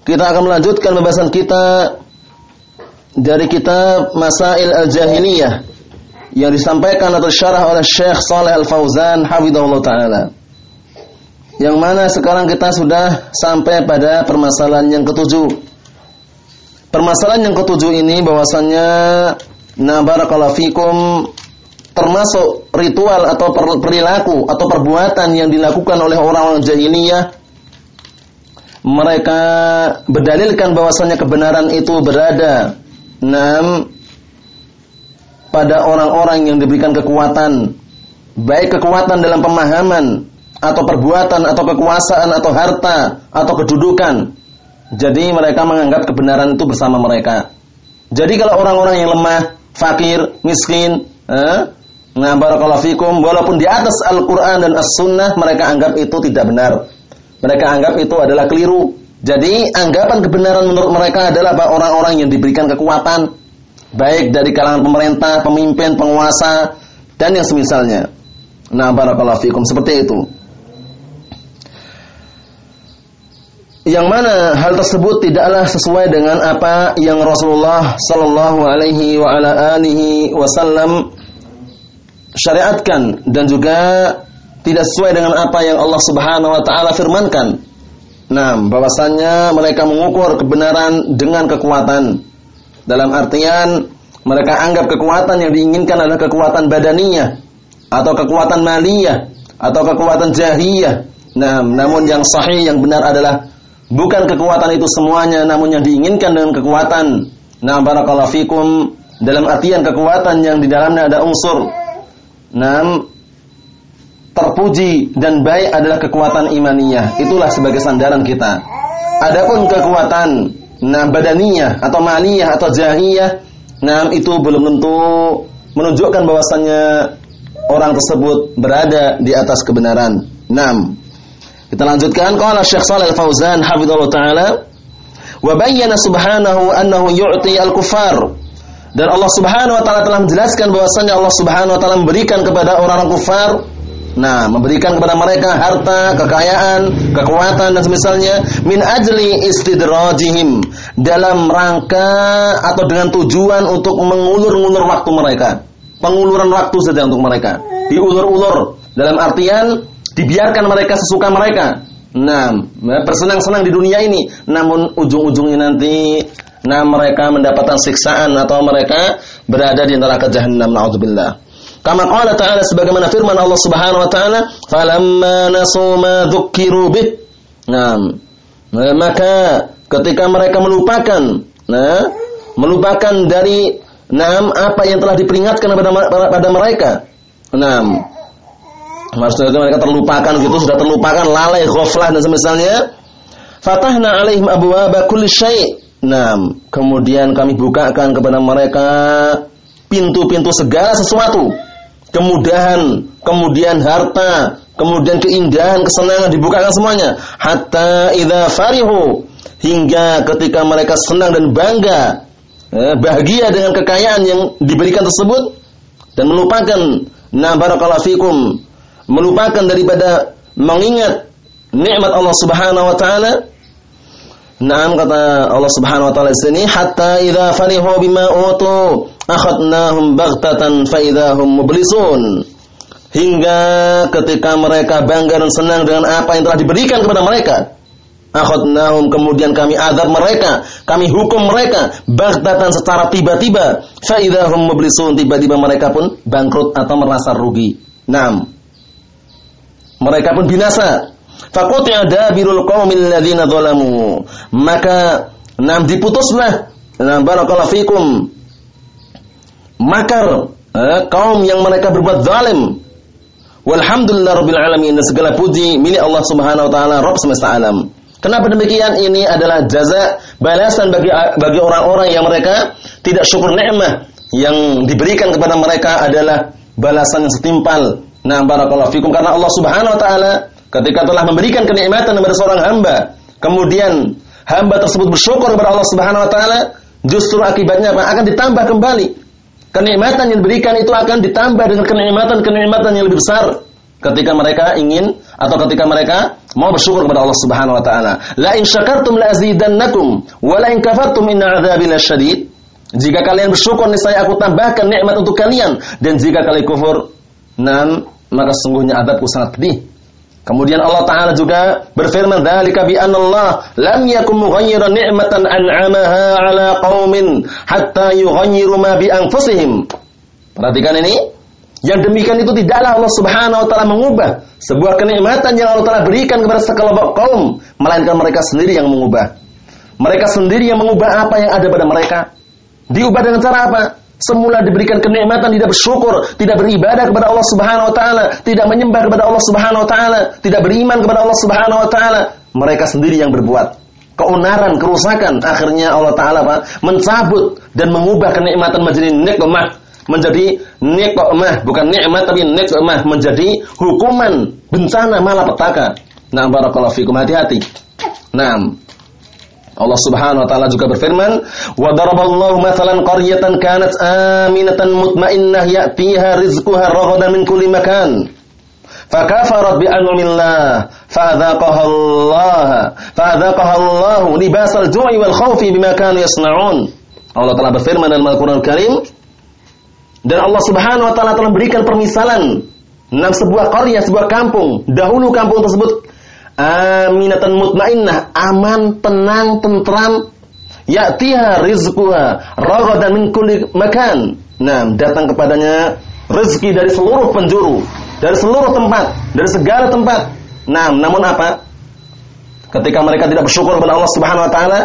Kita akan melanjutkan pembahasan kita dari kitab Masail Al-Jahiliyah yang disampaikan atau syarah oleh Syekh Saleh Al-Fauzan hafizahullah taala. Yang mana sekarang kita sudah sampai pada permasalahan yang ketujuh. Permasalahan yang ketujuh ini bahwasannya na fikum termasuk ritual atau perilaku atau perbuatan yang dilakukan oleh orang-orang jahiliyah mereka berdalilkan bahwasannya kebenaran itu berada enam pada orang-orang yang diberikan kekuatan baik kekuatan dalam pemahaman atau perbuatan atau kekuasaan atau harta atau kedudukan. Jadi mereka menganggap kebenaran itu bersama mereka. Jadi kalau orang-orang yang lemah fakir miskin eh, nah barakallahu fikum walaupun di atas Al-Qur'an dan As-Sunnah mereka anggap itu tidak benar mereka anggap itu adalah keliru. Jadi anggapan kebenaran menurut mereka adalah orang-orang yang diberikan kekuatan baik dari kalangan pemerintah, pemimpin, penguasa dan yang semisalnya. Nah, barakallahu fikum seperti itu. Yang mana hal tersebut tidaklah sesuai dengan apa yang Rasulullah sallallahu alaihi wa ala alihi wasallam syariatkan dan juga tidak sesuai dengan apa yang Allah Subhanahu wa taala firmankan. Nah, bahwasannya mereka mengukur kebenaran dengan kekuatan. Dalam artian mereka anggap kekuatan yang diinginkan adalah kekuatan badaniyah atau kekuatan maliyah atau kekuatan jahiyah. Nah, namun yang sahih yang benar adalah bukan kekuatan itu semuanya namun yang diinginkan dengan kekuatan. Nah, barakallahu fikum dalam artian kekuatan yang di dalamnya ada unsur Nah, terpuji dan baik adalah kekuatan imaniyah. Itulah sebagai sandaran kita. Adapun kekuatan nah badaniyah atau maliyah atau jahiyah, nah itu belum tentu menunjukkan bahwasannya orang tersebut berada di atas kebenaran. Nam. Kita lanjutkan qala Syekh Shalal Fauzan hafizallahu taala wa bayyana subhanahu annahu yu'ti al-kuffar dan Allah Subhanahu wa taala telah menjelaskan bahwasanya Allah Subhanahu wa taala memberikan kepada orang-orang kufar Nah, memberikan kepada mereka harta, kekayaan, kekuatan dan semisalnya min ajli istidrajihim dalam rangka atau dengan tujuan untuk mengulur-ulur waktu mereka. Penguluran waktu saja untuk mereka. Diulur-ulur dalam artian dibiarkan mereka sesuka mereka. Nah, bersenang-senang di dunia ini, namun ujung-ujungnya nanti nah mereka mendapatkan siksaan atau mereka berada di neraka jahanam naudzubillah. Kama qala ta'ala sebagaimana firman Allah Subhanahu wa taala, "Falamma nasu ma dzukiru bih." Nah, maka ketika mereka melupakan, nah, melupakan dari nam apa yang telah diperingatkan pada pada mereka. Nah, maksudnya mereka terlupakan gitu, sudah terlupakan, lalai, ghaflah dan semisalnya. Fatahna alaihim abwaaba kulli syai'. Nah, kemudian kami bukakan kepada mereka pintu-pintu segala sesuatu kemudahan, kemudian harta, kemudian keindahan, kesenangan dibukakan semuanya. Hatta idza farihu hingga ketika mereka senang dan bangga, eh, bahagia dengan kekayaan yang diberikan tersebut dan melupakan na barakallahu fikum, melupakan daripada mengingat nikmat Allah Subhanahu wa taala Naam kata Allah Subhanahu wa taala di sini hatta idza farihu bima utu akhadnahum baghtatan fa idahum mublisun. Hingga ketika mereka bangga dan senang dengan apa yang telah diberikan kepada mereka. Akhadnahum kemudian kami azab mereka, kami hukum mereka baghtatan secara tiba-tiba. Fa idahum mublisun tiba-tiba mereka pun bangkrut atau merasa rugi. Naam. Mereka pun binasa. Faquti'a dabirul qaumil ladzina zalamu. Maka nam diputuslah. Nam barakallahu fikum makar eh, kaum yang mereka berbuat zalim. Walhamdulillah rabbil alamin dan segala puji milik Allah Subhanahu wa taala Rabb semesta alam. Kenapa demikian? Ini adalah jaza balasan bagi bagi orang-orang yang mereka tidak syukur nikmat yang diberikan kepada mereka adalah balasan yang setimpal. Nah, barakallahu fikum karena Allah Subhanahu wa taala ketika telah memberikan kenikmatan kepada seorang hamba, kemudian hamba tersebut bersyukur kepada Allah Subhanahu wa taala, justru akibatnya? Akan ditambah kembali. Kenikmatan yang diberikan itu akan ditambah dengan kenikmatan-kenikmatan yang lebih besar ketika mereka ingin atau ketika mereka mau bersyukur kepada Allah Subhanahu wa taala. La in syakartum la azidannakum wa la in kafartum inna adzabi lasyadid. Jika kalian bersyukur niscaya aku tambahkan nikmat untuk kalian dan jika kalian kufur, nam maka sungguhnya adabku sangat pedih. Kemudian Allah Ta'ala juga berfirman, "Dzalika bi anna Allah lam yakum mughayyiran ni'matan an'amaha 'ala qaumin hatta yughayyiru ma bi anfusihim." Perhatikan ini. Yang demikian itu tidaklah Allah Subhanahu wa taala mengubah sebuah kenikmatan yang Allah taala berikan kepada sekelompok kaum, melainkan mereka sendiri yang mengubah. Mereka sendiri yang mengubah apa yang ada pada mereka. Diubah dengan cara apa? Semula diberikan kenikmatan tidak bersyukur, tidak beribadah kepada Allah Subhanahu wa taala, tidak menyembah kepada Allah Subhanahu wa taala, tidak beriman kepada Allah Subhanahu wa taala. Mereka sendiri yang berbuat keonaran, kerusakan. Akhirnya Allah taala Pak mencabut dan mengubah kenikmatan menjadi nikmat menjadi nikmah, bukan nikmat tapi nikmah menjadi hukuman, bencana, malapetaka. Nah, barakallahu fikum hati-hati. Nah, Allah Subhanahu wa taala juga berfirman, "Wa daraballahu mathalan qaryatan kanat aminatan mutmainnah ya'tiha rizquha raghadan min kulli makan." Fakafarat bi an'amillah fa'adzaqaha Allah fa'adzaqaha Allah libasal ju'i wal khawfi bima kanu yasna'un. Allah telah berfirman dalam Al-Qur'an Al-Karim dan Allah Subhanahu wa taala telah berikan permisalan dalam sebuah karya, sebuah kampung. Dahulu kampung tersebut aminatan mutmainnah, aman, tenang, tentram. Ya'tiha rizquha ragadan min kulli makan. Nah, datang kepadanya rezeki dari seluruh penjuru, dari seluruh tempat, dari segala tempat. Nah, namun apa? Ketika mereka tidak bersyukur kepada Allah Subhanahu wa taala,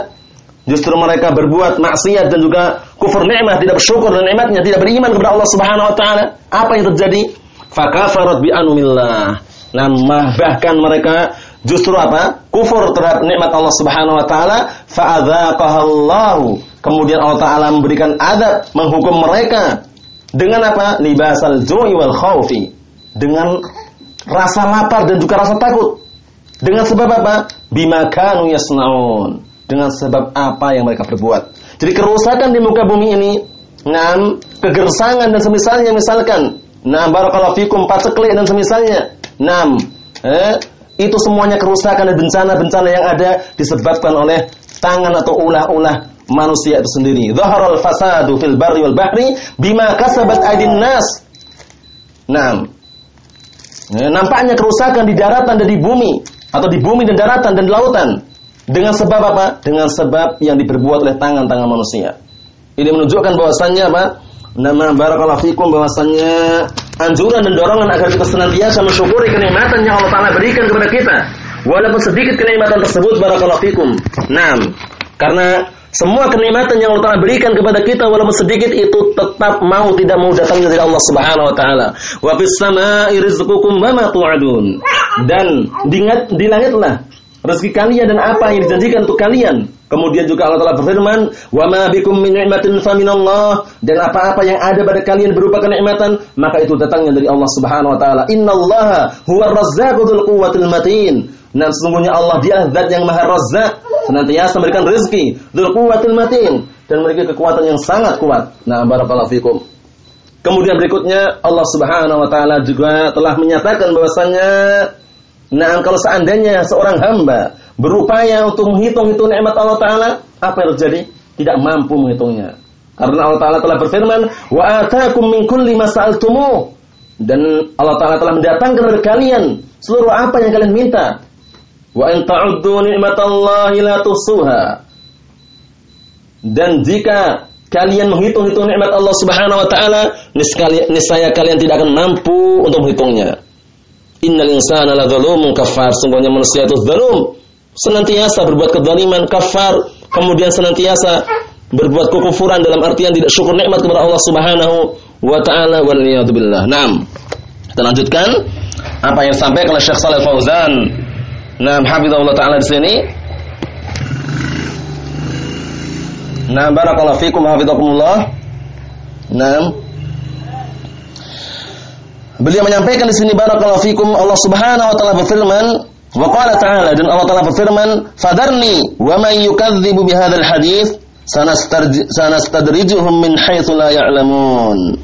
justru mereka berbuat maksiat dan juga kufur nikmat, tidak bersyukur dengan nikmatnya, tidak beriman kepada Allah Subhanahu wa taala, apa yang terjadi? Fakafarat bi anumillah. Nah, bahkan mereka justru apa? Kufur terhadap nikmat Allah Subhanahu wa taala, fa'adzaqahallahu. Kemudian Allah taala memberikan adab, menghukum mereka dengan apa? Libasal ju'i wal khaufi. Dengan rasa lapar dan juga rasa takut. Dengan sebab apa? Bima kanu yasnaun. Dengan sebab apa yang mereka perbuat. Jadi kerusakan di muka bumi ini, ngam, kegersangan dan semisalnya misalkan, nah barakallahu fikum paceklik dan semisalnya, enam, eh, itu semuanya kerusakan dan bencana-bencana yang ada disebabkan oleh tangan atau ulah-ulah manusia itu sendiri. Zaharal fasadu fil barri wal bahri bima kasabat aydin nas. Nah, nampaknya kerusakan di daratan dan di bumi atau di bumi dan daratan dan lautan dengan sebab apa? Dengan sebab yang diperbuat oleh tangan-tangan manusia. Ini menunjukkan bahwasannya apa? Nama barakallahu fikum bahwasannya anjuran dan dorongan agar kita senantiasa mensyukuri kenikmatan yang Allah Taala berikan kepada kita. Walaupun sedikit kenikmatan tersebut barakallahu fikum. Naam. Karena semua kenikmatan yang Allah Taala berikan kepada kita walaupun sedikit itu tetap mau tidak mau datangnya dari Allah Subhanahu wa taala. Wa fis rizqukum wa ma tu'adun. Dan di, di langitlah rezeki kalian dan apa yang dijanjikan untuk kalian. Kemudian juga Allah telah berfirman, "Wa ma bikum min ni'matin faminallah." Dan apa-apa yang ada pada kalian berupa kenikmatan, maka itu datangnya dari Allah Subhanahu wa taala. Innallaha huwa razzaqu dzul quwwatil matin. Dan sesungguhnya Allah dia zat yang maha razzaq, senantiasa memberikan rezeki, dzul quwwatil matin dan memiliki kekuatan yang sangat kuat. Nah, barakallahu fikum. Kemudian berikutnya Allah Subhanahu wa taala juga telah menyatakan bahwasanya Nah, kalau seandainya seorang hamba berupaya untuk menghitung-hitung nikmat Allah Ta'ala, apa yang terjadi? Tidak mampu menghitungnya. Karena Allah Ta'ala telah berfirman, Wa atakum min kulli masa'altumu. Dan Allah Ta'ala telah mendatangkan kepada kalian seluruh apa yang kalian minta. Wa in ta'uddu ni'matallahi la tusuha. Dan jika kalian menghitung-hitung nikmat Allah Subhanahu wa taala, niscaya kalian tidak akan mampu untuk menghitungnya. Innal insana ladzalumun kafar. Sungguhnya manusia itu zalum. Senantiasa berbuat kezaliman, kafar, kemudian senantiasa berbuat kekufuran dalam artian tidak syukur nikmat kepada Allah Subhanahu wa taala wal billah. Naam. Kita lanjutkan apa yang sampai oleh Syekh Shalal Fauzan. Naam, Allah taala di sini. Naam barakallahu fikum hafizakumullah. Naam. Beliau menyampaikan di sini barakallahu fikum Allah Subhanahu wa taala berfirman wa qala ta'ala dan Allah taala berfirman fadarni wa man yukadzibu bihadzal hadits sanastadrijuhum min haitsu la ya'lamun.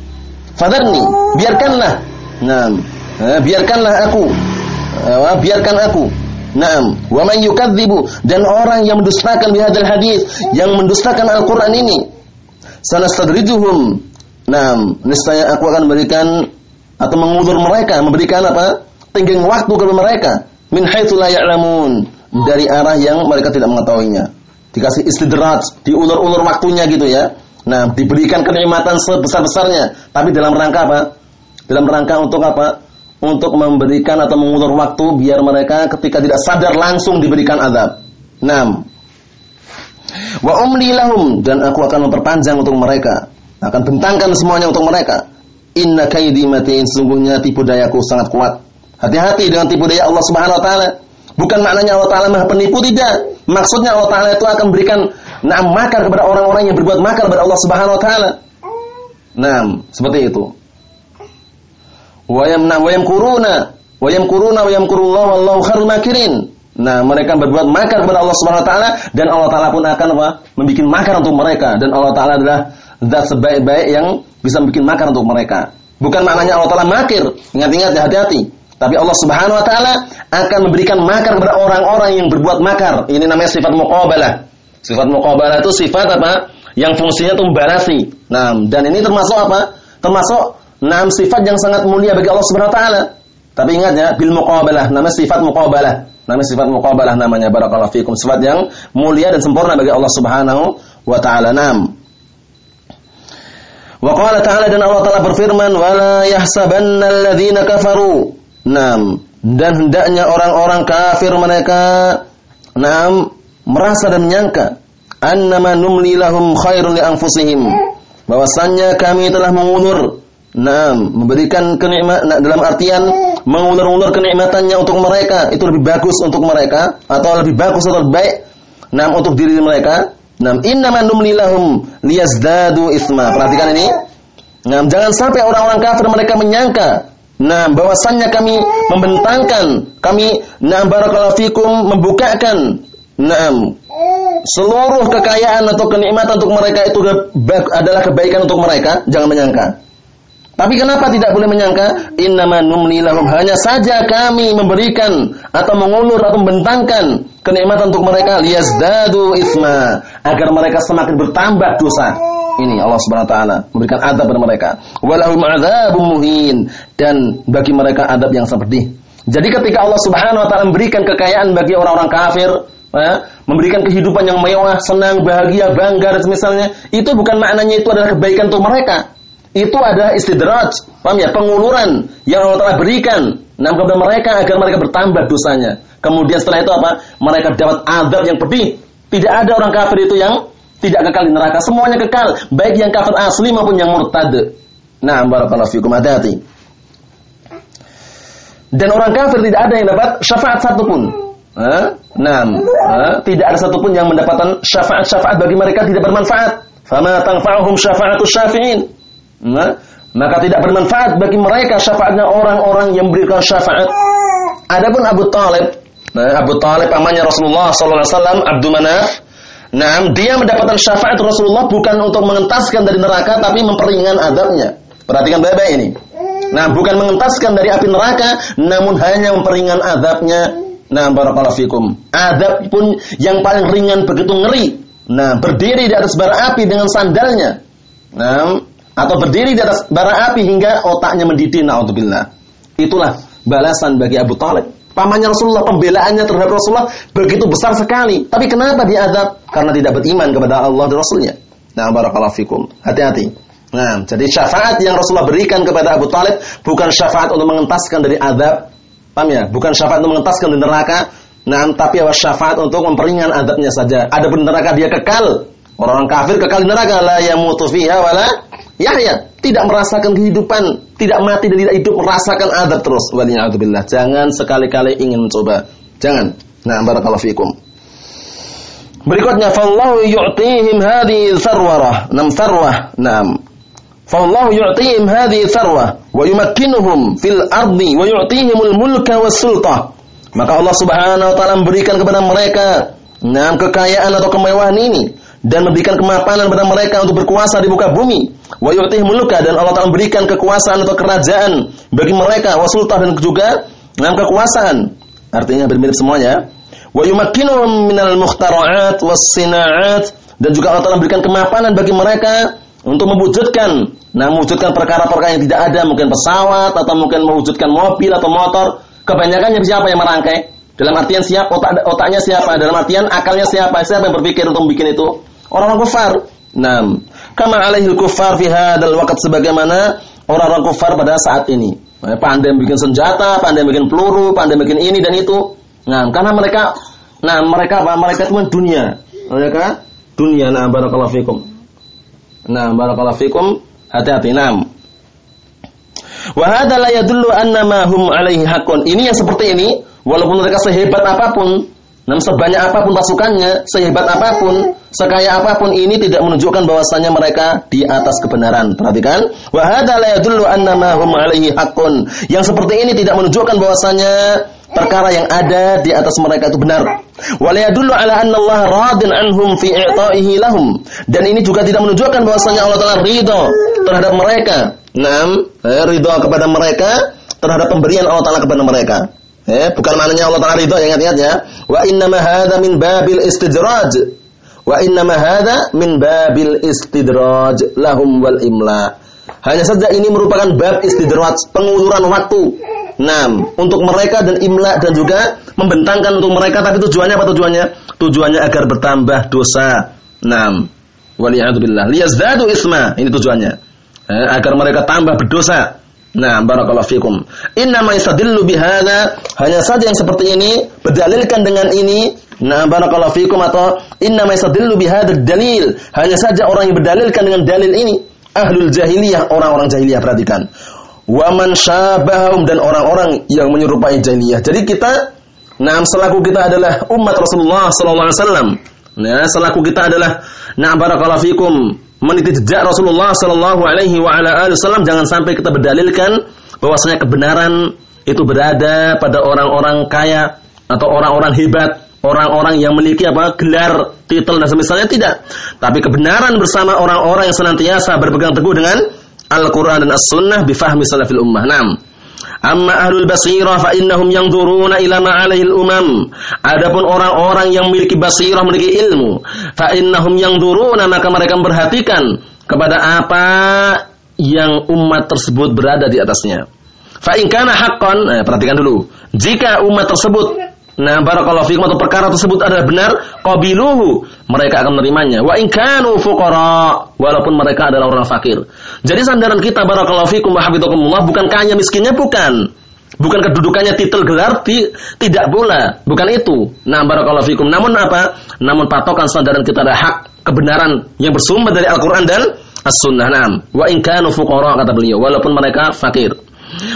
Fadarni, biarkanlah. Nah, biarkanlah aku. biarkan aku Naam, wa man yukadzibu dan orang yang mendustakan bihadzal hadis, yang mendustakan Al-Qur'an ini. Sanastadrijuhum. Naam, niscaya aku akan memberikan atau mengudur mereka, memberikan apa? Tenggang waktu kepada mereka min haitsu la ya'lamun, dari arah yang mereka tidak mengetahuinya. Dikasih istidraj, diulur-ulur waktunya gitu ya. Nah, diberikan kenikmatan sebesar-besarnya, tapi dalam rangka apa? Dalam rangka untuk apa? untuk memberikan atau mengulur waktu biar mereka ketika tidak sadar langsung diberikan azab. 6. Wa umli lahum dan aku akan memperpanjang untuk mereka, akan bentangkan semuanya untuk mereka. Inna kaidi matin sesungguhnya tipu dayaku sangat kuat. Hati-hati dengan tipu daya Allah Subhanahu wa taala. Bukan maknanya Allah taala Maha penipu tidak. Maksudnya Allah taala itu akan berikan na'am makar kepada orang-orang yang berbuat makar kepada Allah Subhanahu wa taala. Nah, seperti itu wa yamna wa yamkuruna wa yamkuruna wa yamkurullahu wallahu khairul makirin. Nah, mereka berbuat makar kepada Allah Subhanahu wa taala dan Allah taala pun akan apa? membuat makar untuk mereka dan Allah taala adalah zat sebaik-baik yang bisa membuat makar untuk mereka. Bukan maknanya Allah taala makir. Ingat-ingat hati-hati. Tapi Allah Subhanahu wa taala akan memberikan makar kepada orang-orang yang berbuat makar. Ini namanya sifat muqabalah. Sifat muqabalah itu sifat apa? Yang fungsinya itu membalasi. Nah, dan ini termasuk apa? Termasuk Nam sifat yang sangat mulia bagi Allah Subhanahu wa taala. Tapi ingat ya, bil muqabalah, nama sifat muqabalah. Nama sifat muqabalah namanya barakallahu fikum, sifat yang mulia dan sempurna bagi Allah Subhanahu wa taala. Nam. Wa qala ta'ala dan Allah taala berfirman, "Wala yahsabanna alladziina kafaru." Nam. Dan hendaknya orang-orang kafir mereka nam merasa dan menyangka annama numli lahum khairun li anfusihim. Bahwasannya kami telah mengulur Nah, memberikan kenikmatan nah, dalam artian mengulur-ulur kenikmatannya untuk mereka itu lebih bagus untuk mereka atau lebih bagus atau lebih baik nah untuk diri mereka. Nah, innaman numlilahum liyazdadu isma. Perhatikan ini. Nah, jangan sampai orang-orang kafir mereka menyangka nah bahwasannya kami membentangkan, kami nah barakallahu fikum membukakan nah seluruh kekayaan atau kenikmatan untuk mereka itu adalah kebaikan untuk mereka, jangan menyangka. Tapi kenapa tidak boleh menyangka innama numli lahum hanya saja kami memberikan atau mengulur atau membentangkan kenikmatan untuk mereka liyazdadu isma agar mereka semakin bertambah dosa. Ini Allah Subhanahu wa taala memberikan adab kepada mereka. Walahum adzabun muhin dan bagi mereka adab yang pedih. Jadi ketika Allah Subhanahu wa taala memberikan kekayaan bagi orang-orang kafir, ya, memberikan kehidupan yang mewah, senang, bahagia, bangga dan misalnya, itu bukan maknanya itu adalah kebaikan untuk mereka itu adalah istidraj, paham ya? Penguluran yang Allah telah berikan nam kepada mereka agar mereka bertambah dosanya. Kemudian setelah itu apa? Mereka dapat adab yang pedih. Tidak ada orang kafir itu yang tidak kekal di neraka. Semuanya kekal, baik yang kafir asli maupun yang murtad. Nah, barakallahu fikum hati Dan orang kafir tidak ada yang dapat syafaat satupun. Nah, tidak ada satupun yang mendapatkan syafaat-syafaat bagi mereka tidak bermanfaat. Fama tanfa'uhum syafa'atus syafi'in. Nah, maka tidak bermanfaat bagi mereka syafaatnya orang-orang yang berikan syafaat. Adapun Abu Talib, nah, Abu Talib pamannya Rasulullah wasallam, Abdul Manaf, nah, dia mendapatkan syafaat Rasulullah bukan untuk mengentaskan dari neraka tapi memperingan adabnya. Perhatikan baik-baik ini. Nah, bukan mengentaskan dari api neraka, namun hanya memperingan adabnya. Nah, barakallahu fikum. Adab pun yang paling ringan begitu ngeri. Nah, berdiri di atas bara api dengan sandalnya. Nah, atau berdiri di atas bara api hingga otaknya mendidih naudzubillah. Itulah balasan bagi Abu Talib. Pamannya Rasulullah, pembelaannya terhadap Rasulullah begitu besar sekali. Tapi kenapa diadab? Karena tidak beriman kepada Allah dan Rasulnya. Nah, barakallahu fikum. Hati-hati. Nah, jadi syafaat yang Rasulullah berikan kepada Abu Talib bukan syafaat untuk mengentaskan dari adab. Paham ya? Bukan syafaat untuk mengentaskan dari neraka. Nah, tapi syafaat untuk memperingan adabnya saja. Ada neraka dia kekal. Orang-orang kafir kekal di neraka la yamutu fiha wala Yahya tidak merasakan kehidupan, tidak mati dan tidak hidup, merasakan adab terus. Waliyahudzubillah. Jangan sekali-kali ingin mencoba. Jangan. Nah, barakallahu fikum. Berikutnya fallahu yu'tihim hadhihi sarwarah. Nam sarwah. Naam. Fallahu yu'tihim hadhihi sarwah wa yumakkinuhum fil ardi wa yu'tihimul mulka was sultah. Maka Allah Subhanahu wa taala memberikan kepada mereka enam kekayaan atau kemewahan ini dan memberikan kemapanan kepada mereka untuk berkuasa di muka bumi. Wa yu'tihimul mulka dan Allah taala memberikan kekuasaan atau kerajaan bagi mereka wasultah dan juga enam kekuasaan. Artinya mirip semuanya. Wa yumakkinuhum minal mukhtara'at was sina'at dan juga Allah taala memberikan kemapanan bagi mereka untuk mewujudkan nah mewujudkan perkara-perkara yang tidak ada mungkin pesawat atau mungkin mewujudkan mobil atau motor Kebanyakan siapa yang merangkai? Dalam artian siapa otak, otaknya siapa? Dalam artian akalnya siapa? Siapa yang berpikir untuk bikin itu? Orang-orang kufar. Nah, kama alaihil kufar fi hadzal waqt sebagaimana orang-orang kufar pada saat ini. Eh, pandai bikin senjata, pandai bikin peluru, pandai bikin ini dan itu. Nah, karena mereka nah mereka apa? Mereka cuma dunia. Mereka dunia. Nah, barakallahu fikum. Nah, barakallahu fikum. Hati-hati. Nah, Wa hadza la yadullu hum alaihi haqqun. Ini yang seperti ini, walaupun mereka sehebat apa pun, namun sebanyak apa pun pasukannya, sehebat apa pun, sekaya apa pun ini tidak menunjukkan bahwasanya mereka di atas kebenaran. Perhatikan, wa hadza la yadullu. Yang seperti ini tidak menunjukkan bahwasanya perkara yang ada di atas mereka itu benar. Walayadullu ala anna anhum fi i'ta'ihi lahum. Dan ini juga tidak menunjukkan bahwasanya Allah Taala ridho terhadap mereka Naam, eh, ridho kepada mereka terhadap pemberian Allah Taala kepada mereka. Eh, bukan maknanya Allah Taala ridho, ingat-ingat ya. Wa inna ma min babil istidraj. Wa inna ma min babil istidraj lahum wal imla. Hanya saja ini merupakan bab istidraj, penguluran waktu. Naam, untuk mereka dan imla dan juga membentangkan untuk mereka tapi tujuannya apa tujuannya? Tujuannya agar bertambah dosa. Naam. Waliyadzubillah. Liyazdadu isma. Ini tujuannya eh, agar mereka tambah berdosa. Nah, barakallahu fikum. Inna ma yastadillu bihadza hanya saja yang seperti ini berdalilkan dengan ini. Nah, barakallahu fikum atau inna ma yastadillu bihadzal dalil. Hanya saja orang yang berdalilkan dengan dalil ini ahlul jahiliyah, orang-orang jahiliyah perhatikan. Wa man syabahum dan orang-orang yang menyerupai jahiliyah. Jadi kita nah selaku kita adalah umat Rasulullah sallallahu alaihi wasallam. Nah, selaku kita adalah nah barakallahu fikum meniti jejak Rasulullah Shallallahu Alaihi Wasallam jangan sampai kita berdalilkan bahwasanya kebenaran itu berada pada orang-orang kaya atau orang-orang hebat, orang-orang yang memiliki apa gelar, titel dan semisalnya tidak. Tapi kebenaran bersama orang-orang yang senantiasa berpegang teguh dengan Al-Quran dan As-Sunnah bifahmi salafil ummah. Nam. Amma ahlul basirah fa innahum yanzuruna ila ma alaihil umam. Adapun orang-orang yang memiliki basirah, memiliki ilmu, fa innahum yanzuruna maka mereka memperhatikan kepada apa yang umat tersebut berada di atasnya. Fa in kana haqqan, eh, perhatikan dulu. Jika umat tersebut Nah, barakallahu fikum atau perkara tersebut adalah benar, qabiluhu, mereka akan menerimanya. Wa in kanu fuqara, walaupun mereka adalah orang fakir. Jadi sandaran kita barakallahu fikum wa bukan kaya miskinnya bukan. Bukan kedudukannya titel gelar ti, tidak pula, bukan itu. Nah, barakallahu fikum. Namun apa? Namun patokan sandaran kita adalah hak kebenaran yang bersumber dari Al-Qur'an dan As-Sunnah. Naam. Wa in kanu fuqara kata beliau, walaupun mereka fakir.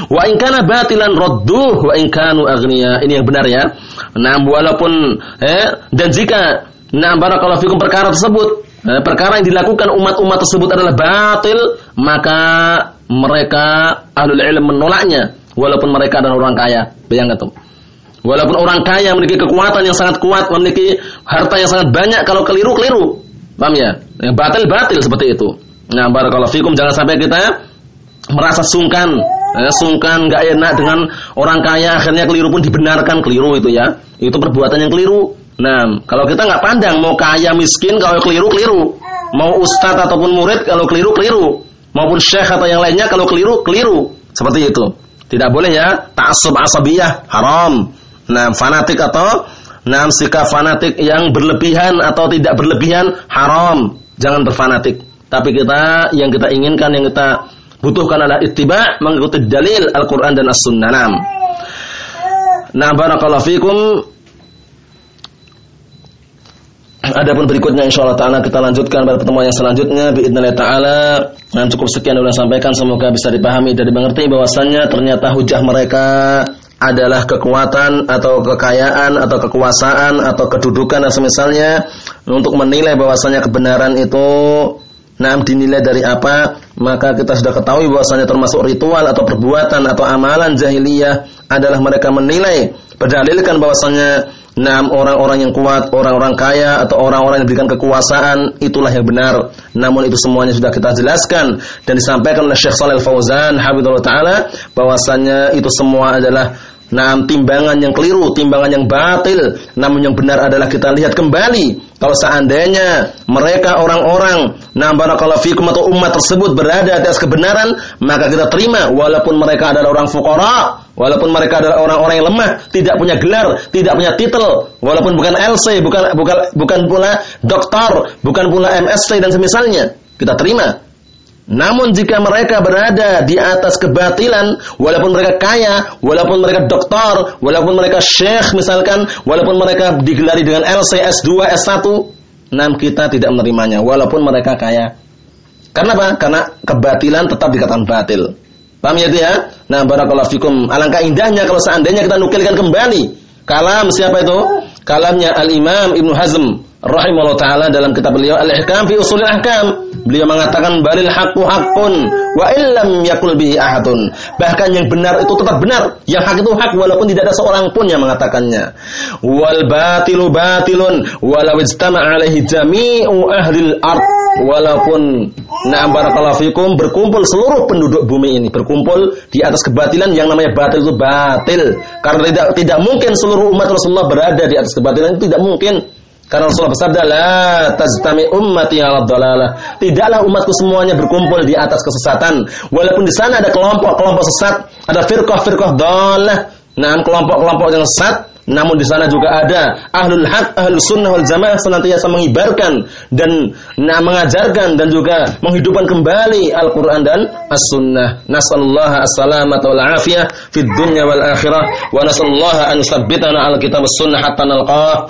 Wa in kana batilan radduh wa in kanu aghniya. Ini yang benar ya. Nah, walaupun eh dan jika nah barakallahu fikum perkara tersebut eh, perkara yang dilakukan umat-umat tersebut adalah batil, maka mereka ahlul ilm menolaknya walaupun mereka adalah orang kaya. Bayangkan tuh. Walaupun orang kaya memiliki kekuatan yang sangat kuat, memiliki harta yang sangat banyak, kalau keliru-keliru. Paham ya? Yang batil-batil seperti itu. Nah, barakallahu fikum jangan sampai kita merasa sungkan eh, sungkan, nggak enak dengan orang kaya, akhirnya keliru pun dibenarkan keliru itu ya. Itu perbuatan yang keliru. Nah, kalau kita nggak pandang mau kaya miskin, kalau keliru keliru. Mau ustadz ataupun murid, kalau keliru keliru. Maupun syekh atau yang lainnya, kalau keliru keliru. Seperti itu. Tidak boleh ya, ta'assub asabiyah haram. Nah, fanatik atau nah sikap fanatik yang berlebihan atau tidak berlebihan haram. Jangan berfanatik. Tapi kita yang kita inginkan, yang kita butuhkan adalah ittiba mengikuti dalil Al-Qur'an dan As-Sunnah. Nah, barakallahu fikum. Adapun berikutnya insya Allah Ta'ala kita lanjutkan pada pertemuan yang selanjutnya Bi'idnalai Ta'ala. Dan cukup sekian yang sampaikan Semoga bisa dipahami dan dimengerti bahwasannya ternyata hujah mereka adalah kekuatan atau kekayaan atau kekuasaan atau kedudukan dan semisalnya untuk menilai bahwasannya kebenaran itu nah dinilai dari apa. Maka kita sudah ketahui bahwasanya termasuk ritual atau perbuatan atau amalan jahiliyah adalah mereka menilai berdalilkan bahwasanya Nah, orang-orang yang kuat, orang-orang kaya atau orang-orang yang diberikan kekuasaan itulah yang benar. Namun itu semuanya sudah kita jelaskan dan disampaikan oleh Syekh Shalal Fauzan habibullah taala bahwasanya itu semua adalah Nah, timbangan yang keliru, timbangan yang batil. Namun yang benar adalah kita lihat kembali. Kalau seandainya mereka orang-orang, nah barakallahu fikum atau umat tersebut berada atas kebenaran, maka kita terima walaupun mereka adalah orang fukara, walaupun mereka adalah orang-orang yang lemah, tidak punya gelar, tidak punya titel, walaupun bukan LC, bukan bukan bukan pula doktor, bukan pula MSc dan semisalnya. Kita terima namun jika mereka berada di atas kebatilan, walaupun mereka kaya, walaupun mereka doktor, walaupun mereka syekh misalkan, walaupun mereka digelari dengan LC, S2, S1, nam kita tidak menerimanya, walaupun mereka kaya. Karena apa? Karena kebatilan tetap dikatakan batil. Paham ya dia? Nah, barakallahu fikum. Alangkah indahnya kalau seandainya kita nukilkan kembali kalam siapa itu? Kalamnya Al-Imam Ibnu Hazm rahimahullah taala dalam kitab beliau Al-Ihkam fi Ushul Ahkam. Beliau mengatakan balil haqqu haqqun wa illam yakul bihi ahadun. Bahkan yang benar itu tetap benar. Yang hak itu hak walaupun tidak ada seorang pun yang mengatakannya. Wal batilu batilun walau ijtama alaihi jami'u ahlil ard. Walaupun na'am barakallahu fikum berkumpul seluruh penduduk bumi ini berkumpul di atas kebatilan yang namanya batil itu batil. Karena tidak tidak mungkin seluruh umat Rasulullah berada di atas kebatilan itu tidak mungkin. Karena Rasulullah bersabda, "La tajtami ummati 'ala dhalalah." Tidaklah umatku semuanya berkumpul di atas kesesatan. Walaupun di sana ada kelompok-kelompok sesat, ada firqah-firqah dhalah, nah kelompok-kelompok yang sesat, namun di sana juga ada ahlul haq, ahlul sunnah wal jamaah senantiasa mengibarkan dan nah, mengajarkan dan juga menghidupkan kembali Al-Qur'an dan As-Sunnah. Nasallallahu as-salamata wal afiyah fid dunya wal akhirah wa nasallallahu an yusabbitana al-kitab as-sunnah hatta nalqah.